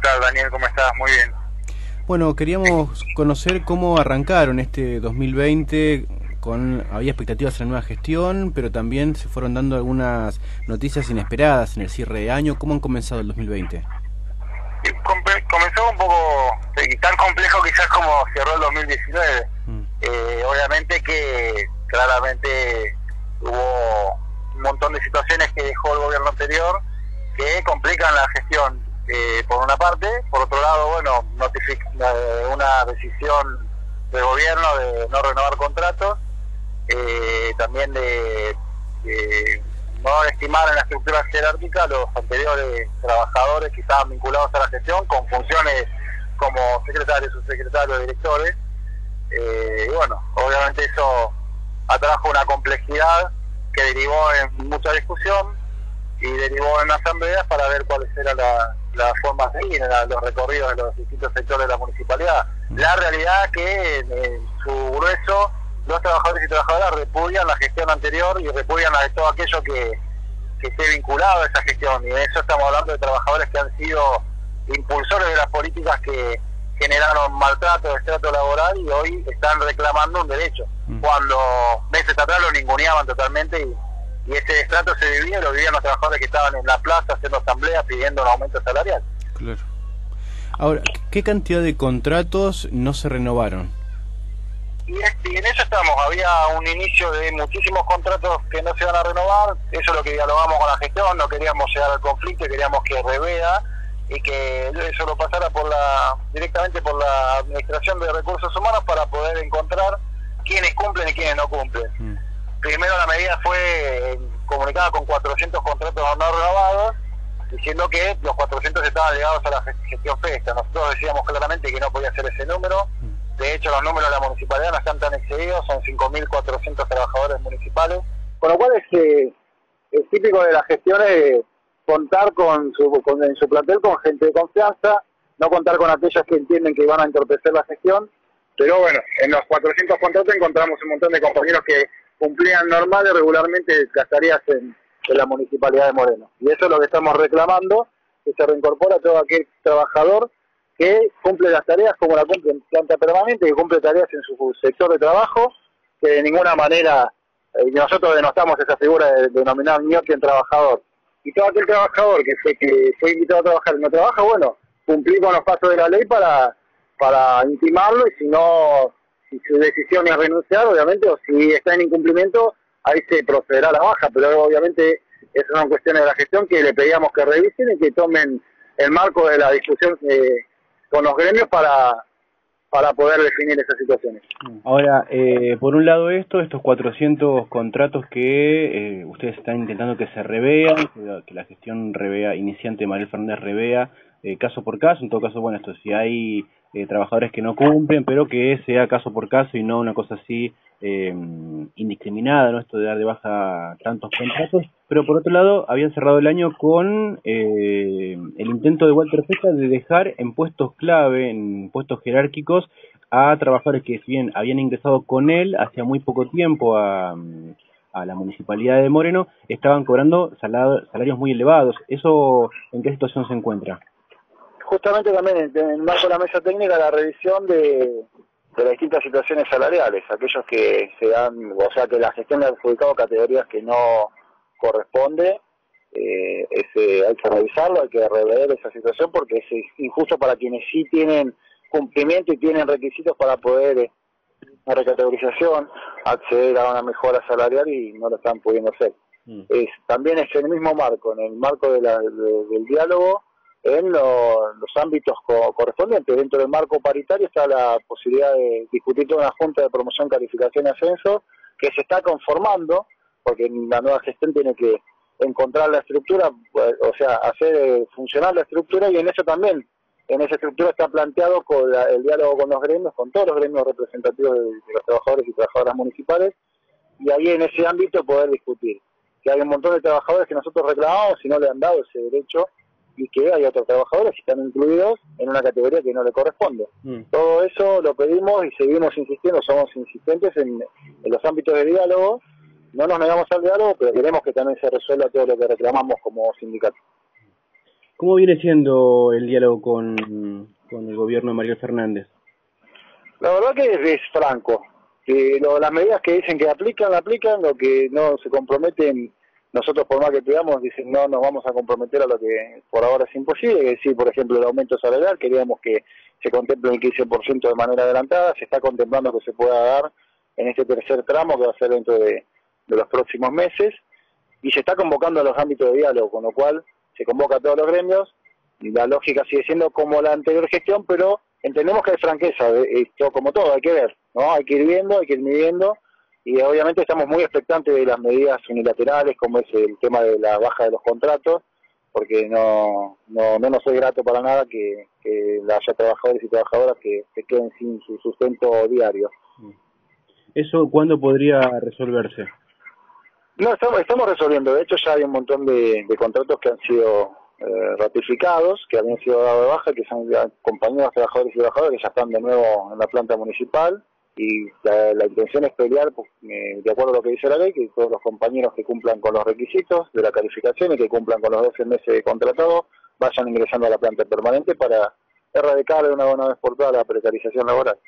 tal, Daniel? ¿Cómo estás? Muy bien. Bueno, queríamos conocer cómo arrancaron este 2020 con había expectativas en la nueva gestión, pero también se fueron dando algunas noticias inesperadas en el cierre de año. ¿Cómo han comenzado el 2020? comenzó un poco tan complejo quizás como cerró el 2019. Mm. Eh, obviamente que claramente hubo un montón de situaciones que dejó el gobierno anterior que complican la gestión eh, por una parte, por otro lado, bueno, eh, una decisión del gobierno de no renovar contratos, eh, también de, no estimar en la estructura jerárquica los anteriores trabajadores que estaban vinculados a la gestión con funciones como secretarios, subsecretarios, directores. y bueno, obviamente eso atrajo una complejidad que derivó en mucha discusión y derivó en asambleas para ver cuáles eran las la formas de ir, los recorridos de los distintos sectores de la municipalidad. La realidad es que en, su grueso los trabajadores y trabajadoras repudian la gestión anterior y repudian a todo aquello que, que esté vinculado a esa gestión. Y de eso estamos hablando de trabajadores que han sido impulsores de las políticas que generaron maltrato, estrato laboral y hoy están reclamando un derecho. Mm. Cuando meses atrás lo ninguneaban totalmente y y ese estrato se vivía, lo vivían los trabajadores que estaban en la plaza haciendo asambleas pidiendo un aumento salarial. Claro. Ahora, ¿qué cantidad de contratos no se renovaron? Y, en eso estamos, había un inicio de muchísimos contratos que no se iban a renovar, eso es lo que dialogamos con la gestión, no queríamos llegar al conflicto, queríamos que revea y que eso lo pasara por la directamente por la Administración de Recursos Humanos para poder encontrar quiénes cumplen y quiénes no cumplen. Mm primero la medida fue comunicada con 400 contratos no renovados, diciendo que los 400 estaban ligados a la gestión FESTA. Nosotros decíamos claramente que no podía ser ese número. De hecho, los números de la municipalidad no están tan excedidos, son 5.400 trabajadores municipales. Con lo cual es, eh, es típico de la gestión es contar con su, con, en su plantel con gente de confianza, no contar con aquellas que entienden que van a entorpecer la gestión. Pero bueno, en los 400 contratos encontramos un montón de compañeros que cumplían normales regularmente las tareas en, la municipalidad de Moreno. Y eso es lo que estamos reclamando, que se reincorpora todo aquel trabajador que cumple las tareas como la cumple en planta permanente, que cumple tareas en su sector de trabajo, que de ninguna manera eh, nosotros denostamos esa figura de, denominar ñoque en trabajador. Y todo aquel trabajador que fue, que fue invitado a trabajar y no trabaja, bueno, cumplir con los pasos de la ley para, para intimarlo y si no si su decisión es renunciar, obviamente, o si está en incumplimiento, ahí se procederá a la baja, pero obviamente esas son cuestiones de la gestión que le pedíamos que revisen y que tomen el marco de la discusión eh, con los gremios para para poder definir esas situaciones. Ahora, eh, por un lado esto, estos 400 contratos que eh, ustedes están intentando que se revean, que la, gestión revea, iniciante María Fernández revea caso por caso, en todo caso, bueno, esto si hay eh, trabajadores que no cumplen, pero que sea caso por caso y no una cosa así eh, indiscriminada, ¿no? Esto de dar de baja tantos contratos. Pero por otro lado, habían cerrado el año con eh, el intento de Walter Festa de dejar en puestos clave, en puestos jerárquicos, a trabajadores que si bien habían ingresado con él hacía muy poco tiempo a, a la municipalidad de Moreno, estaban cobrando salarios muy elevados. ¿Eso en qué situación se encuentra? Justamente también en, el marco de la mesa técnica la revisión de, las distintas situaciones salariales, aquellos que se dan, o sea, que la gestión ha adjudicado categorías que no corresponde, eh, ese, hay que revisarlo, hay que rever esa situación porque es injusto para quienes sí tienen cumplimiento y tienen requisitos para poder eh, una recategorización, acceder a una mejora salarial y no lo están pudiendo hacer. Mm. Es, también es en el mismo marco, en el marco de del diálogo, en los ámbitos correspondientes. Dentro del marco paritario está la posibilidad de discutir toda una Junta de Promoción, Calificación y Ascenso que se está conformando, porque la nueva gestión tiene que encontrar la estructura, o sea, hacer eh, funcionar la estructura y en eso también, en esa estructura está planteado el diálogo con los gremios, con todos los gremios representativos de, los trabajadores y trabajadoras municipales, y ahí en ese ámbito poder discutir. Que hay un montón de trabajadores que nosotros reclamamos y no le han dado ese derecho y que hay otros trabajadores que están incluidos en una categoría que no le corresponde. Mm. Todo eso lo pedimos y seguimos insistiendo, somos insistentes en, los ámbitos de diálogo. No nos negamos al diálogo, pero queremos que también se resuelva todo lo que reclamamos como sindicato. ¿Cómo viene siendo el diálogo con, con el gobierno de María Fernández? La verdad que es, franco. Que las medidas que dicen que aplican, la aplican, lo que no se comprometen, nosotros por más que pidamos, dicen no nos vamos a comprometer a lo que por ahora es imposible, es decir, por ejemplo, el aumento salarial, queríamos que se contemple el 15% de manera adelantada, se está contemplando que se pueda dar en este tercer tramo que va a ser dentro de, los próximos meses, y se está convocando a los ámbitos de diálogo, con lo cual se convoca a todos los gremios, y la lógica sigue siendo como la anterior gestión, pero entendemos que hay franqueza, esto como todo, hay que ver, ¿no? Hay que ir viendo, hay que ir midiendo, y obviamente estamos muy expectantes de las medidas unilaterales, como es el tema de la baja de los contratos, porque no, no, no nos es grato para nada que, que haya trabajadores y trabajadoras que se queden sin su sustento diario. ¿Eso cuándo podría resolverse? No, estamos, estamos resolviendo. De hecho, ya hay un montón de, contratos que han sido eh, ratificados, que habían sido dados de baja, que son compañeros, trabajadores y trabajadores que ya están de nuevo en la planta municipal. Y la, intención es pelear, pues, eh, de acuerdo a lo que dice la ley, que todos los compañeros que cumplan con los requisitos de la calificación y que cumplan con los 12 meses de contratado vayan ingresando a la planta permanente para erradicar de una buena vez por todas la precarización laboral.